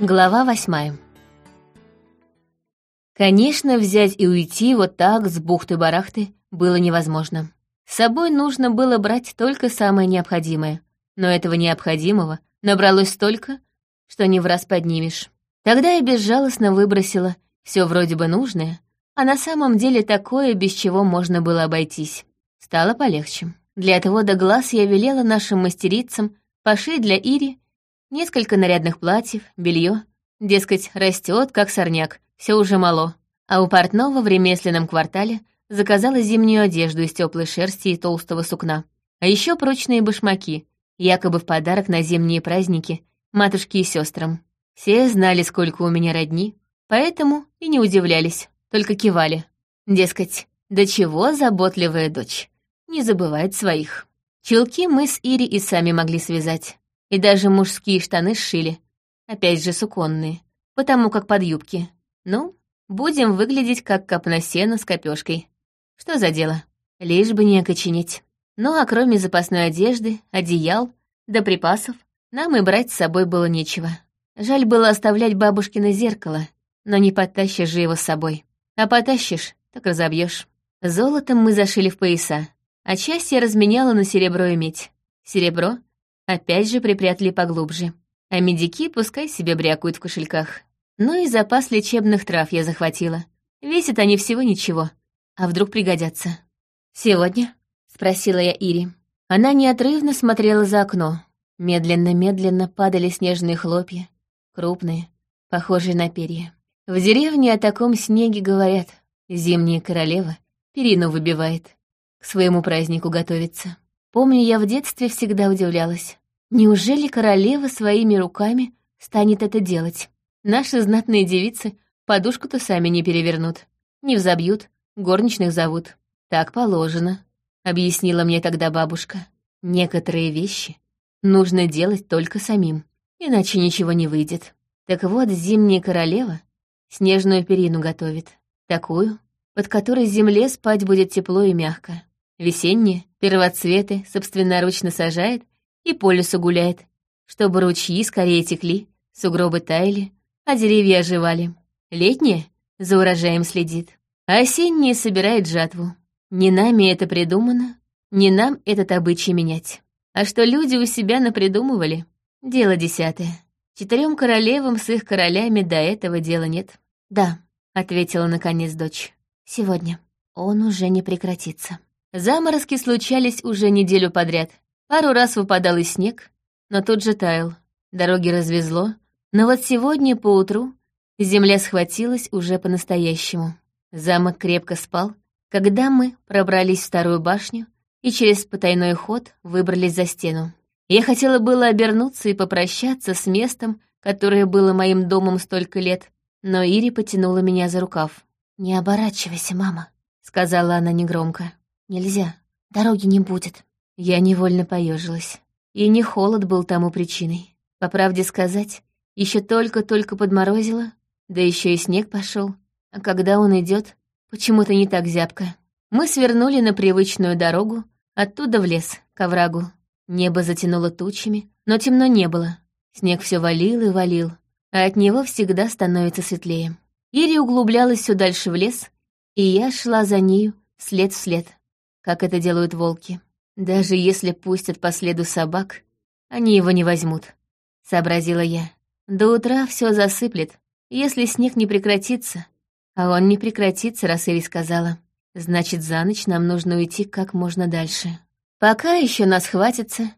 Глава восьмая. Конечно, взять и уйти вот так с бухты-барахты было невозможно. С собой нужно было брать только самое необходимое, но этого необходимого набралось столько, что не в раз поднимешь. Тогда я безжалостно выбросила все вроде бы нужное, а на самом деле такое, без чего можно было обойтись. Стало полегче. Для отвода глаз я велела нашим мастерицам пошить для Ири несколько нарядных платьев, белье. Дескать, растет как сорняк, все уже мало. А у портного в ремесленном квартале заказала зимнюю одежду из теплой шерсти и толстого сукна. А еще прочные башмаки, якобы в подарок на зимние праздники матушке и сестрам. Все знали, сколько у меня родни, поэтому и не удивлялись, только кивали. Дескать, до чего заботливая дочь, не забывает своих. Чулки мы с Ири и сами могли связать. И даже мужские штаны сшили. Опять же суконные, потому как под юбки. Ну, будем выглядеть как копна сена с копёшкой. Что за дело? Лишь бы не окоченеть. Ну а кроме запасной одежды, одеял, да припасов, нам и брать с собой было нечего. Жаль было оставлять бабушкино зеркало, но не потащишь же его с собой. А потащишь, так разобьешь. Золотом мы зашили в пояса, а часть я разменяла на серебро и медь. Серебро опять же припрятали поглубже, а медики пускай себе брякают в кошельках. Ну и запас лечебных трав я захватила. Весят они всего ничего, а вдруг пригодятся. «Сегодня?» — спросила я Ири. Она неотрывно смотрела за окно. Медленно-медленно падали снежные хлопья, крупные, похожие на перья. В деревне о таком снеге говорят. Зимняя королева перину выбивает, к своему празднику готовится. Помню, я в детстве всегда удивлялась. Неужели королева своими руками станет это делать? Наши знатные девицы подушку-то сами не перевернут, не взобьют, горничных зовут. Так положено, объяснила мне тогда бабушка. Некоторые вещи нужно делать только самим, иначе ничего не выйдет. Так вот, зимняя королева снежную перину готовит. Такую, под которой земле спать будет тепло и мягко. Весенние, первоцветы собственноручно сажает и по лесу гуляет, чтобы ручьи скорее текли, сугробы таяли, а деревья оживали. Летние за урожаем следит, а осенние собирает жатву. Не нами это придумано, не нам этот обычай менять. А что люди у себя напридумывали, дело десятое. Четырем королевам с их королями до этого дела нет. «Да», — ответила наконец дочь, — «сегодня. Он уже не прекратится». Заморозки случались уже неделю подряд. Пару раз выпадал и снег, но тут же таял. Дороги развезло, но вот сегодня поутру земля схватилась уже по-настоящему. Замок крепко спал, когда мы пробрались в старую башню и через потайной ход выбрались за стену. Я хотела было обернуться и попрощаться с местом, которое было моим домом столько лет, но Ири потянула меня за рукав. «Не оборачивайся, мама», — сказала она негромко. Нельзя, дороги не будет. Я невольно поежилась. И не холод был тому причиной. По правде сказать, еще только-только подморозило, да еще и снег пошел. А когда он идет, почему-то не так зябко. Мы свернули на привычную дорогу, оттуда в лес, к оврагу. Небо затянуло тучами, но темно не было. Снег все валил и валил, а от него всегда становится светлее. Ири углублялась все дальше в лес, и я шла за нею след в след как это делают волки. Даже если пустят по следу собак, они его не возьмут, — сообразила я. До утра все засыплет, если снег не прекратится. А он не прекратится, раз Ири сказала. Значит, за ночь нам нужно уйти как можно дальше. Пока еще нас хватится,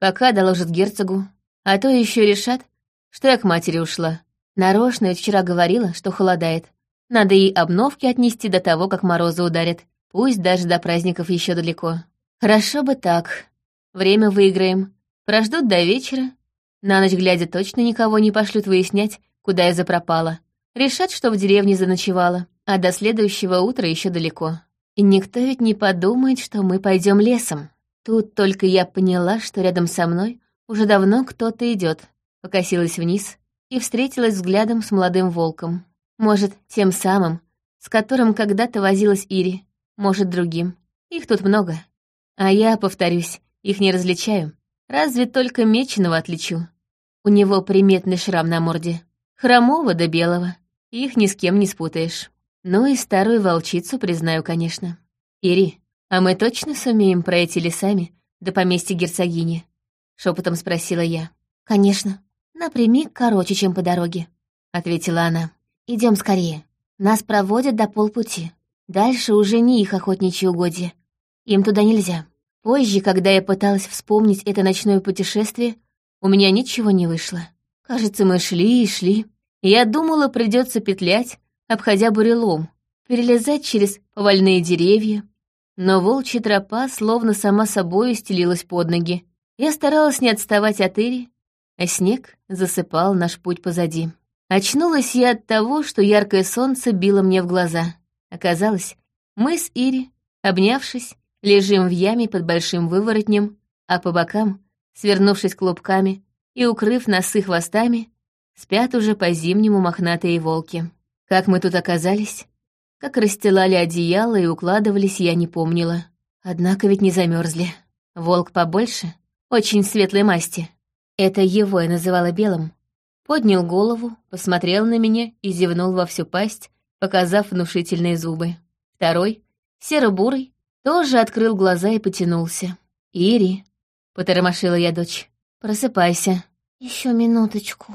пока доложат герцогу, а то еще решат, что я к матери ушла. Нарочно ведь вчера говорила, что холодает. Надо ей обновки отнести до того, как морозы ударят, Пусть даже до праздников еще далеко. Хорошо бы так. Время выиграем. Прождут до вечера. На ночь глядя точно никого не пошлют выяснять, куда я запропала. Решат, что в деревне заночевала, а до следующего утра еще далеко. И никто ведь не подумает, что мы пойдем лесом. Тут только я поняла, что рядом со мной уже давно кто-то идет. Покосилась вниз и встретилась взглядом с молодым волком. Может, тем самым, с которым когда-то возилась Ири может, другим. Их тут много. А я, повторюсь, их не различаю. Разве только Меченого отличу. У него приметный шрам на морде. Хромого до белого. Их ни с кем не спутаешь. Ну и старую волчицу признаю, конечно. Ири, а мы точно сумеем пройти лесами до поместья герцогини? Шепотом спросила я. Конечно. Напрямик короче, чем по дороге, ответила она. Идем скорее. Нас проводят до полпути. Дальше уже не их охотничьи угодья. Им туда нельзя. Позже, когда я пыталась вспомнить это ночное путешествие, у меня ничего не вышло. Кажется, мы шли и шли. Я думала, придется петлять, обходя бурелом, перелезать через повальные деревья. Но волчья тропа словно сама собой стелилась под ноги. Я старалась не отставать от Ири, а снег засыпал наш путь позади. Очнулась я от того, что яркое солнце било мне в глаза. Оказалось, мы с Ири, обнявшись, лежим в яме под большим выворотнем, а по бокам, свернувшись клубками и укрыв носы хвостами, спят уже по-зимнему мохнатые волки. Как мы тут оказались, как расстилали одеяло и укладывались, я не помнила. Однако ведь не замерзли. Волк побольше, очень светлой масти. Это его я называла белым. Поднял голову, посмотрел на меня и зевнул во всю пасть, показав внушительные зубы. Второй, серо-бурый, тоже открыл глаза и потянулся. «Ири», — потормошила я дочь, — «просыпайся». Еще минуточку».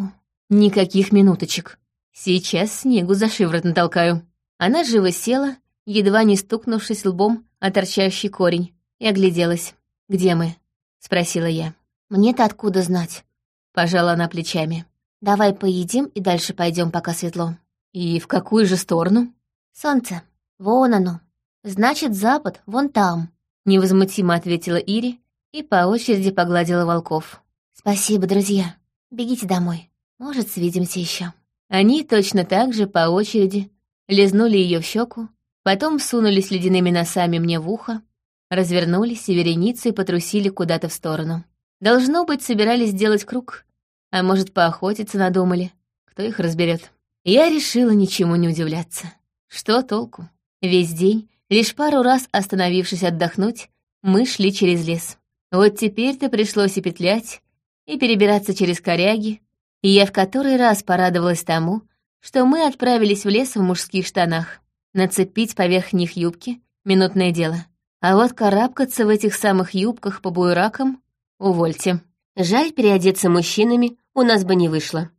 «Никаких минуточек. Сейчас снегу за шиворот натолкаю». Она живо села, едва не стукнувшись лбом о торчащий корень, и огляделась. «Где мы?» — спросила я. «Мне-то откуда знать?» — пожала она плечами. «Давай поедим и дальше пойдем, пока светло». «И в какую же сторону?» «Солнце. Вон оно. Значит, запад вон там», — невозмутимо ответила Ири и по очереди погладила волков. «Спасибо, друзья. Бегите домой. Может, свидимся еще. Они точно так же по очереди лизнули ее в щеку, потом сунулись ледяными носами мне в ухо, развернулись и вереницей потрусили куда-то в сторону. Должно быть, собирались сделать круг, а может, поохотиться надумали. Кто их разберет? Я решила ничему не удивляться. Что толку? Весь день Лишь пару раз остановившись отдохнуть, мы шли через лес. Вот теперь-то пришлось и петлять, и перебираться через коряги, и я в который раз порадовалась тому, что мы отправились в лес в мужских штанах. Нацепить поверх них юбки — минутное дело. А вот карабкаться в этих самых юбках по буеракам — увольте. Жаль, переодеться мужчинами у нас бы не вышло.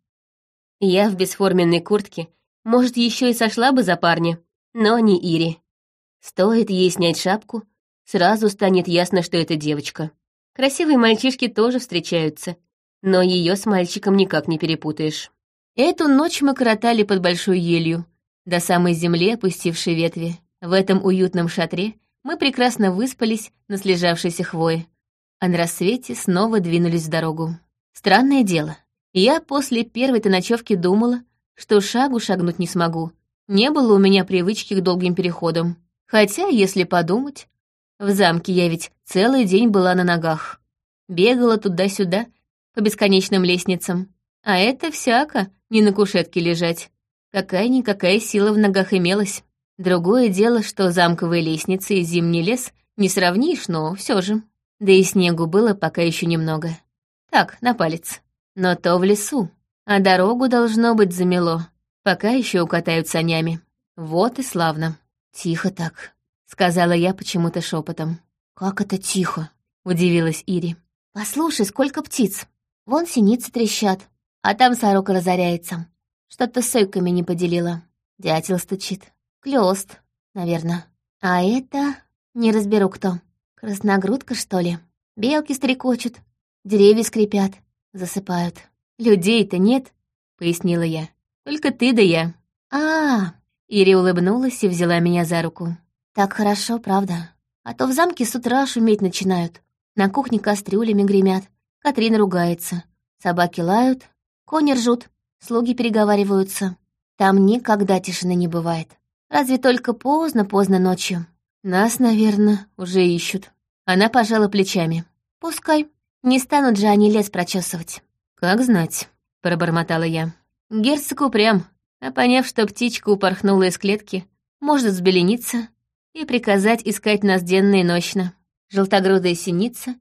Я в бесформенной куртке, может, еще и сошла бы за парня, но не Ири. Стоит ей снять шапку, сразу станет ясно, что это девочка. Красивые мальчишки тоже встречаются, но ее с мальчиком никак не перепутаешь. Эту ночь мы коротали под большой елью, до самой земли опустившей ветви. В этом уютном шатре мы прекрасно выспались на слежавшейся хвое, а на рассвете снова двинулись в дорогу. Странное дело, я после первой-то ночевки думала, что шагу шагнуть не смогу. Не было у меня привычки к долгим переходам. Хотя, если подумать, в замке я ведь целый день была на ногах. Бегала туда-сюда по бесконечным лестницам. А это всяко не на кушетке лежать. Какая-никакая сила в ногах имелась. Другое дело, что замковые лестницы и зимний лес не сравнишь, но все же. Да и снегу было пока еще немного. Так, на палец. Но то в лесу. А дорогу должно быть замело. Пока еще укатают санями. Вот и славно. «Тихо так», — сказала я почему-то шепотом. «Как это тихо?» — удивилась Ири. «Послушай, сколько птиц. Вон синицы трещат, а там сорока разоряется. Что-то с сойками не поделила. Дятел стучит. Клёст, наверное. А это... Не разберу кто. Красногрудка, что ли? Белки стрекочут, деревья скрипят, засыпают. Людей-то нет, — пояснила я. Только ты да я. А, -а, -а Ири улыбнулась и взяла меня за руку. «Так хорошо, правда. А то в замке с утра шуметь начинают. На кухне кастрюлями гремят. Катрина ругается. Собаки лают, кони ржут, слуги переговариваются. Там никогда тишины не бывает. Разве только поздно-поздно ночью. Нас, наверное, уже ищут». Она пожала плечами. «Пускай. Не станут же они лес прочесывать». «Как знать», — пробормотала я. «Герцог упрям а поняв, что птичка упорхнула из клетки, может взбелениться и приказать искать нас денно и ночно. Желтогрудая синица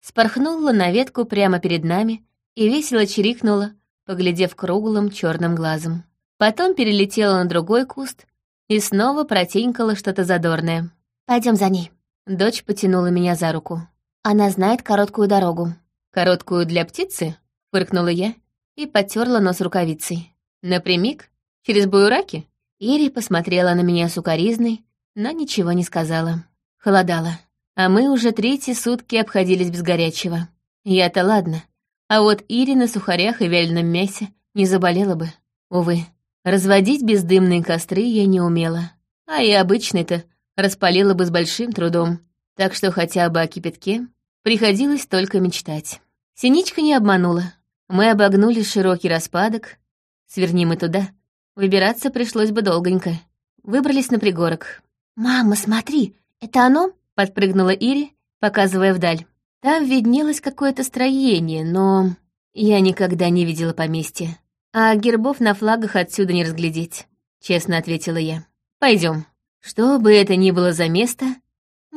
спорхнула на ветку прямо перед нами и весело чирикнула, поглядев круглым черным глазом. Потом перелетела на другой куст и снова протенькала что-то задорное. Пойдем за ней. Дочь потянула меня за руку. Она знает короткую дорогу. «Короткую для птицы?» — фыркнула я и потерла нос рукавицей. «Напрямик? Через буераки?» Ири посмотрела на меня сукоризной, но ничего не сказала. Холодало. А мы уже третьи сутки обходились без горячего. Я-то ладно. А вот Ири на сухарях и вяленом мясе не заболела бы. Увы, разводить бездымные костры я не умела. А и обычный-то распалила бы с большим трудом. Так что хотя бы о кипятке приходилось только мечтать. Синичка не обманула. Мы обогнули широкий распадок. Сверни мы туда. Выбираться пришлось бы долгонько. Выбрались на пригорок. «Мама, смотри, это оно?» — подпрыгнула Ири, показывая вдаль. Там виднелось какое-то строение, но я никогда не видела поместья. А гербов на флагах отсюда не разглядеть, честно ответила я. Пойдем. Что бы это ни было за место,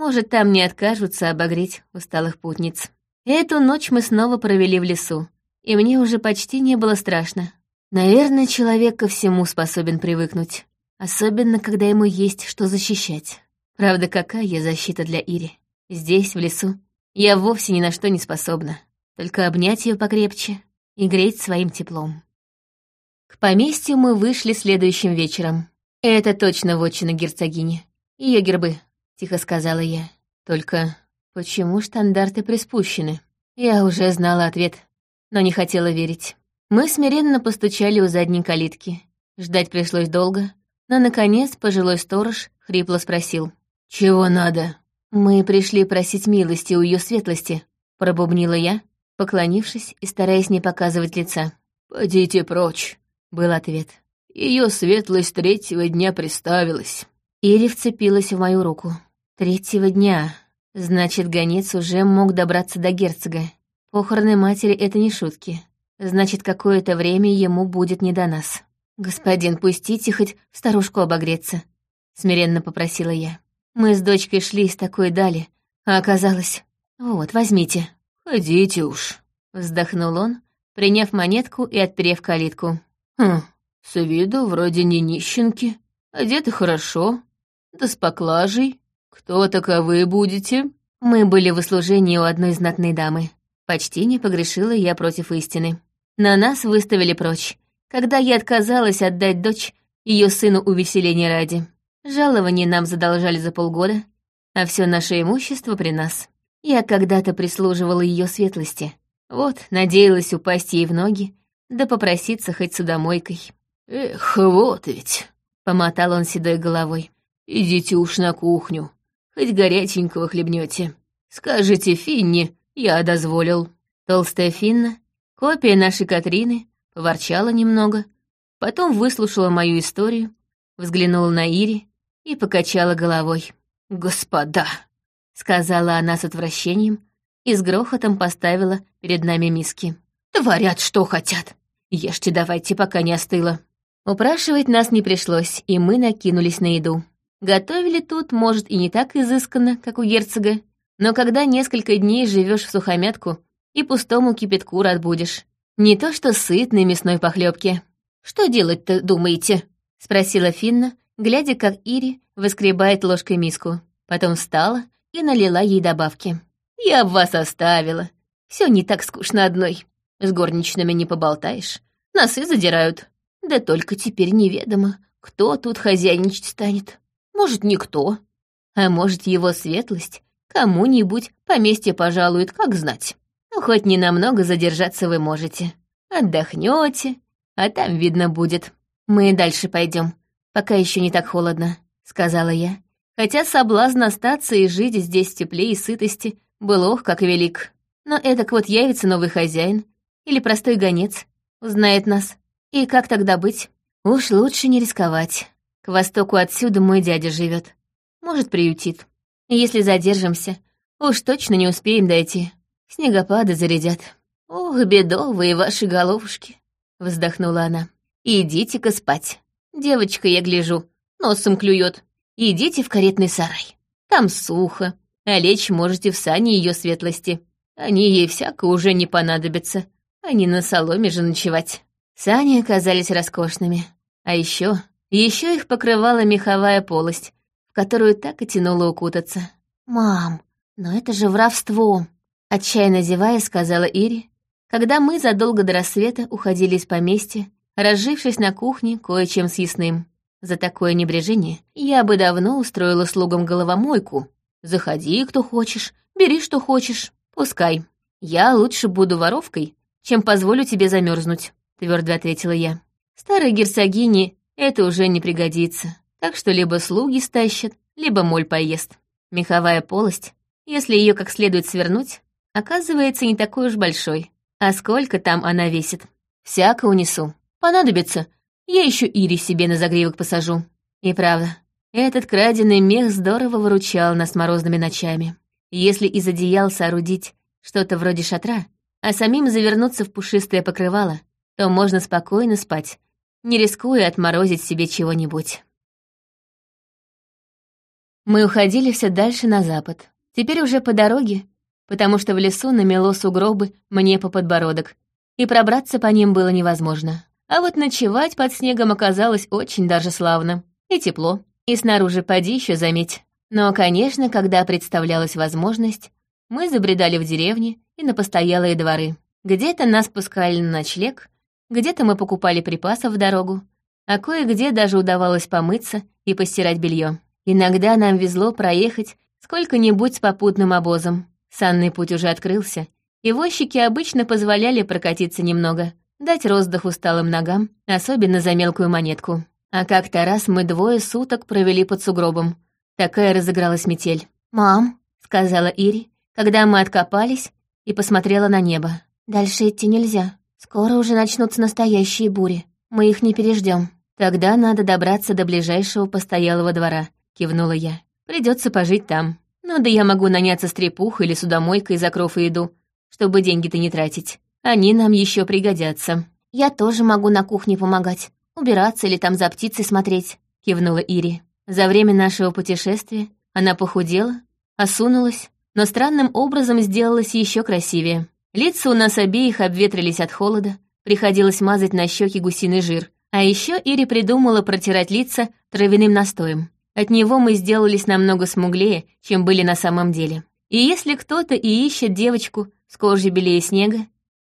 может, там не откажутся обогреть усталых путниц. Эту ночь мы снова провели в лесу, и мне уже почти не было страшно. Наверное, человек ко всему способен привыкнуть, особенно когда ему есть что защищать. Правда, какая защита для Ири? Здесь, в лесу, я вовсе ни на что не способна, только обнять ее покрепче и греть своим теплом. К поместью мы вышли следующим вечером. Это точно вотчина герцогини. Ее гербы, тихо сказала я. Только почему штандарты приспущены? Я уже знала ответ, но не хотела верить. Мы смиренно постучали у задней калитки. Ждать пришлось долго, но, наконец, пожилой сторож хрипло спросил. «Чего надо?» «Мы пришли просить милости у ее светлости», — пробубнила я, поклонившись и стараясь не показывать лица. «Пойдите прочь», — был ответ. Ее светлость третьего дня приставилась». Ири вцепилась в мою руку. «Третьего дня. Значит, гонец уже мог добраться до герцога. Похороны матери — это не шутки. Значит, какое-то время ему будет не до нас. Господин, пустите хоть старушку обогреться», — смиренно попросила я. Мы с дочкой шли из такой дали, а оказалось... Вот, возьмите. «Ходите уж», — вздохнул он, приняв монетку и отперев калитку. «Хм, с виду вроде не нищенки, одеты хорошо, да с поклажей. Кто таковы будете?» Мы были в услужении у одной знатной дамы. Почти не погрешила я против истины. На нас выставили прочь, когда я отказалась отдать дочь ее сыну увеселения ради. Жалование нам задолжали за полгода, а все наше имущество при нас. Я когда-то прислуживала ее светлости. Вот, надеялась упасть ей в ноги, да попроситься хоть судомойкой. «Эх, вот ведь!» — помотал он седой головой. «Идите уж на кухню, хоть горяченького хлебнете. Скажите Финне, я дозволил». Толстая Финна, копия нашей Катрины, поворчала немного, потом выслушала мою историю, взглянула на Ири и покачала головой. «Господа!» — сказала она с отвращением и с грохотом поставила перед нами миски. «Творят, что хотят. Ешьте давайте, пока не остыло». Упрашивать нас не пришлось, и мы накинулись на еду. Готовили тут, может, и не так изысканно, как у герцога, но когда несколько дней живешь в сухомятку и пустому кипятку рад будешь. Не то что сытной мясной похлебки. «Что делать-то, думаете?» — спросила Финна, глядя, как Ири выскребает ложкой миску. Потом встала и налила ей добавки. «Я вас оставила. Все не так скучно одной. С горничными не поболтаешь. Носы задирают. Да только теперь неведомо, кто тут хозяйничать станет. Может, никто. А может, его светлость кому-нибудь поместье пожалует, как знать. Ну, хоть ненамного задержаться вы можете. Отдохнете, а там видно будет. Мы дальше пойдем, пока еще не так холодно», — сказала я. Хотя соблазн остаться и жить здесь в тепле и сытости был ох, как велик. Но эдак вот явится новый хозяин или простой гонец, узнает нас. И как тогда быть? Уж лучше не рисковать. К востоку отсюда мой дядя живет. Может, приютит. Если задержимся, уж точно не успеем дойти. Снегопады зарядят. Ох, бедовые ваши головушки, вздохнула она. Идите-ка спать. Девочка, я гляжу, носом клюет. Идите в каретный сарай. Там сухо, а лечь можете в сани ее светлости. Они ей всяко уже не понадобятся. Они на соломе же ночевать. Сани оказались роскошными. А еще, еще их покрывала меховая полость, в которую так и тянуло укутаться. «Мам, но это же воровство!» Отчаянно зевая, сказала Ири, когда мы задолго до рассвета уходили из поместья, разжившись на кухне кое-чем съестным. За такое небрежение я бы давно устроила слугам головомойку. Заходи, кто хочешь, бери, что хочешь, пускай. Я лучше буду воровкой, чем позволю тебе замерзнуть, твердо ответила я. Старой герцогине это уже не пригодится, так что либо слуги стащат, либо моль поест. Меховая полость, если ее как следует свернуть, оказывается не такой уж большой. А сколько там она весит? Всяко унесу. Понадобится, я еще Ири себе на загривок посажу. И правда, этот краденый мех здорово выручал нас морозными ночами. Если из одеял соорудить что-то вроде шатра, а самим завернуться в пушистое покрывало, то можно спокойно спать, не рискуя отморозить себе чего-нибудь. Мы уходили все дальше на запад. Теперь уже по дороге, потому что в лесу намело сугробы мне по подбородок, и пробраться по ним было невозможно. А вот ночевать под снегом оказалось очень даже славно. И тепло, и снаружи поди еще заметь. Но, конечно, когда представлялась возможность, мы забредали в деревни и на постоялые дворы. Где-то нас пускали на ночлег, где-то мы покупали припасов в дорогу, а кое-где даже удавалось помыться и постирать белье. Иногда нам везло проехать сколько-нибудь с попутным обозом. Санный путь уже открылся, и возчики обычно позволяли прокатиться немного, дать роздых усталым ногам, особенно за мелкую монетку. А как-то раз мы двое суток провели под сугробом. Такая разыгралась метель. «Мам», — сказала Ири, когда мы откопались и посмотрела на небо. «Дальше идти нельзя. Скоро уже начнутся настоящие бури. Мы их не переждем. Тогда надо добраться до ближайшего постоялого двора», — кивнула я. Придется пожить там. Ну да я могу наняться стрепухой или судомойкой за кров и еду, чтобы деньги-то не тратить. Они нам еще пригодятся. Я тоже могу на кухне помогать, убираться или там за птицей смотреть, кивнула Ири. За время нашего путешествия она похудела, осунулась, но странным образом сделалась еще красивее. Лица у нас обеих обветрились от холода, приходилось мазать на щеки гусиный жир. А еще Ири придумала протирать лица травяным настоем. От него мы сделались намного смуглее, чем были на самом деле. И если кто-то и ищет девочку с кожей белее снега,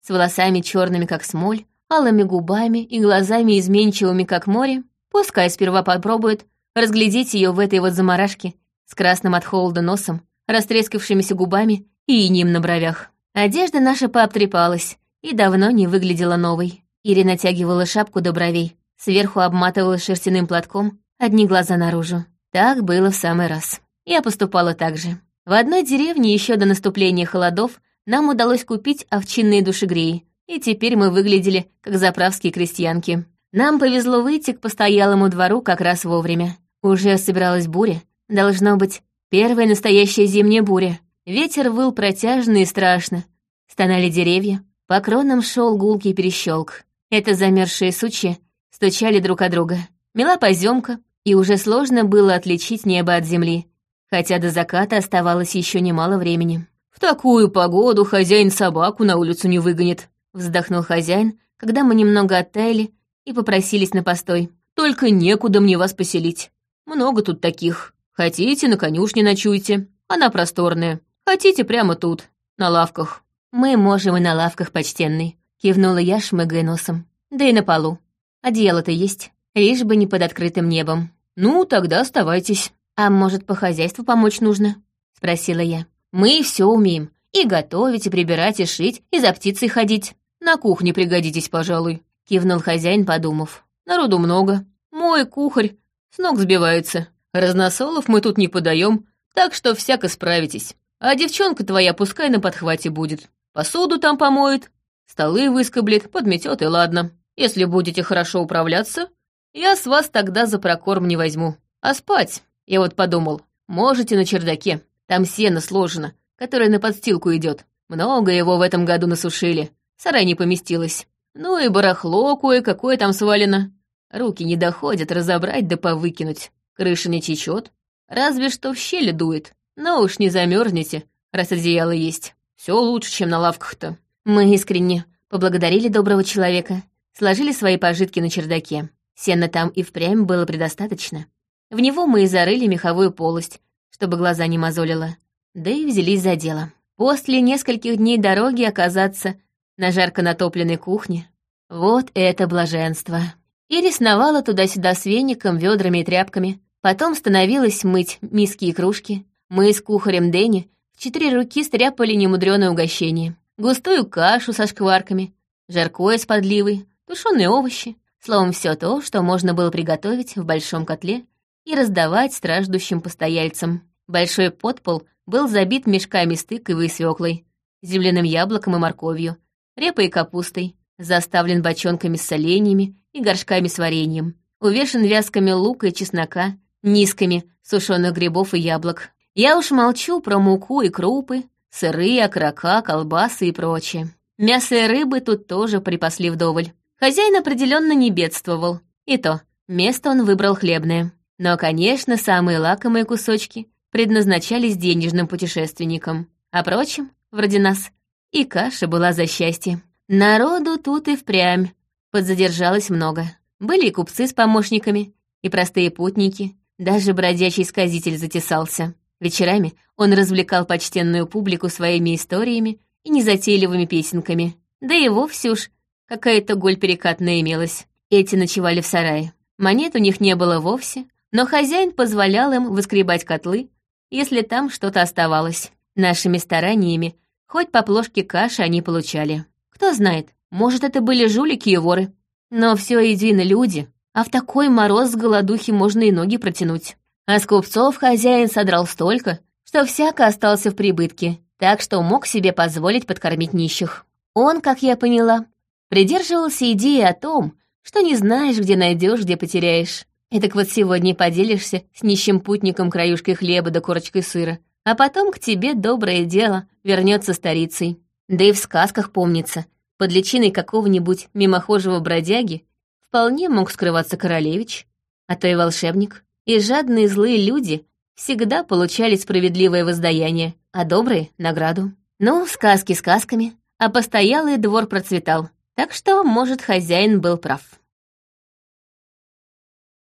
с волосами черными, как смоль, алыми губами и глазами изменчивыми, как море, пускай сперва попробует разглядеть ее в этой вот заморашке с красным от холода носом, растрескавшимися губами и инем на бровях. Одежда наша пообтрепалась и давно не выглядела новой. Ири натягивала шапку до бровей, сверху обматывала шерстяным платком, одни глаза наружу. Так было в самый раз. Я поступала так же. В одной деревне еще до наступления холодов нам удалось купить овчинные душегреи, и теперь мы выглядели как заправские крестьянки. Нам повезло выйти к постоялому двору как раз вовремя. Уже собиралась буря. Должно быть, первая настоящая зимняя буря. Ветер выл протяжно и страшно. Стонали деревья, по кронам шел гулкий перещелк. Это замерзшие сучья стучали друг о друга. Мела поземка, и уже сложно было отличить небо от земли, хотя до заката оставалось еще немало времени такую погоду хозяин собаку на улицу не выгонит», — вздохнул хозяин, когда мы немного оттаяли и попросились на постой. «Только некуда мне вас поселить. Много тут таких. Хотите, на конюшне ночуйте. Она просторная. Хотите, прямо тут, на лавках». «Мы можем и на лавках, почтенный», — кивнула я, шмыгая носом. «Да и на полу. Одеяло-то есть, лишь бы не под открытым небом». «Ну, тогда оставайтесь». «А может, по хозяйству помочь нужно?» — спросила я. Мы все умеем. И готовить, и прибирать, и шить, и за птицей ходить. На кухне пригодитесь, пожалуй», — кивнул хозяин, подумав. «Народу много. Мой кухарь с ног сбивается. Разносолов мы тут не подаем, так что всяко справитесь. А девчонка твоя пускай на подхвате будет. Посуду там помоет, столы выскоблет, подметет и ладно. Если будете хорошо управляться, я с вас тогда за прокорм не возьму. А спать, я вот подумал, можете на чердаке. Там сено сложено, которое на подстилку идет. Много его в этом году насушили. Сарай не поместилось. Ну и барахло кое-какое там свалено. Руки не доходят разобрать да повыкинуть. Крыша не течет. Разве что в щели дует. Но уж не замерзнете, раз одеяло есть. Все лучше, чем на лавках-то. Мы искренне поблагодарили доброго человека, сложили свои пожитки на чердаке. Сена там и впрямь было предостаточно. В него мы и зарыли меховую полость, чтобы глаза не мозолило. Да и взялись за дело. После нескольких дней дороги оказаться на жарко натопленной кухне — вот это блаженство. И рисновала туда-сюда с веником, ведрами и тряпками. Потом становилась мыть миски и кружки. Мы с кухарем Дэнни в четыре руки стряпали немудреное угощение. Густую кашу со шкварками, жаркое с подливой, тушеные овощи. Словом, все то, что можно было приготовить в большом котле и раздавать страждущим постояльцам. Большой подпол был забит мешками с тыковой и свеклой, земляным яблоком и морковью, репой и капустой, заставлен бочонками с соленьями и горшками с вареньем, увешан вязками лука и чеснока, низками сушеных грибов и яблок. Я уж молчу про муку и крупы, сыры, окрока, колбасы и прочее. Мясо и рыбы тут тоже припасли вдоволь. Хозяин определенно не бедствовал. И то, место он выбрал хлебное. Но, конечно, самые лакомые кусочки предназначались денежным путешественникам. А прочим, вроде нас, и каша была за счастье. Народу тут и впрямь подзадержалось много. Были и купцы с помощниками, и простые путники, даже бродячий сказитель затесался. Вечерами он развлекал почтенную публику своими историями и незатейливыми песенками. Да и вовсе уж какая-то голь перекатная имелась. Эти ночевали в сарае. Монет у них не было вовсе, но хозяин позволял им выскребать котлы, если там что-то оставалось. Нашими стараниями хоть по плошке каши они получали. Кто знает, может, это были жулики и воры. Но все едино люди, а в такой мороз с голодухи можно и ноги протянуть. А с купцов хозяин содрал столько, что всяко остался в прибытке, так что мог себе позволить подкормить нищих. Он, как я поняла, придерживался идеи о том, что не знаешь, где найдешь, где потеряешь. Этак вот сегодня поделишься с нищим путником краюшкой хлеба да корочкой сыра, а потом к тебе доброе дело вернется старицей. Да и в сказках помнится, под личиной какого-нибудь мимохожего бродяги вполне мог скрываться королевич, а то и волшебник. И жадные злые люди всегда получали справедливое воздаяние, а добрые — награду. Ну, сказки сказками, а постоялый двор процветал, так что, может, хозяин был прав.